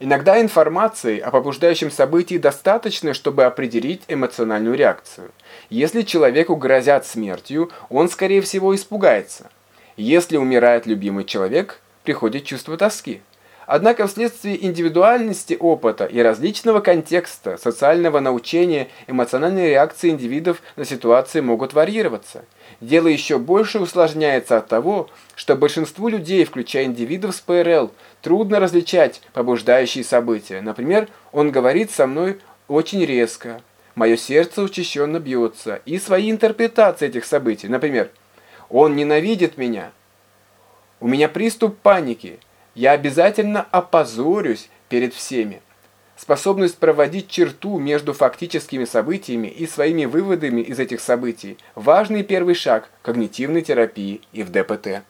Иногда информации о побуждающем событии достаточно, чтобы определить эмоциональную реакцию. Если человеку грозят смертью, он, скорее всего, испугается. Если умирает любимый человек, приходит чувство тоски. Однако вследствие индивидуальности опыта и различного контекста, социального научения, эмоциональные реакции индивидов на ситуации могут варьироваться. Дело еще больше усложняется от того, что большинству людей, включая индивидов с ПРЛ, трудно различать побуждающие события. Например, он говорит со мной очень резко, мое сердце учащенно бьется, и свои интерпретации этих событий. Например, он ненавидит меня, у меня приступ паники, я обязательно опозорюсь перед всеми. Способность проводить черту между фактическими событиями и своими выводами из этих событий – важный первый шаг когнитивной терапии и в ДПТ.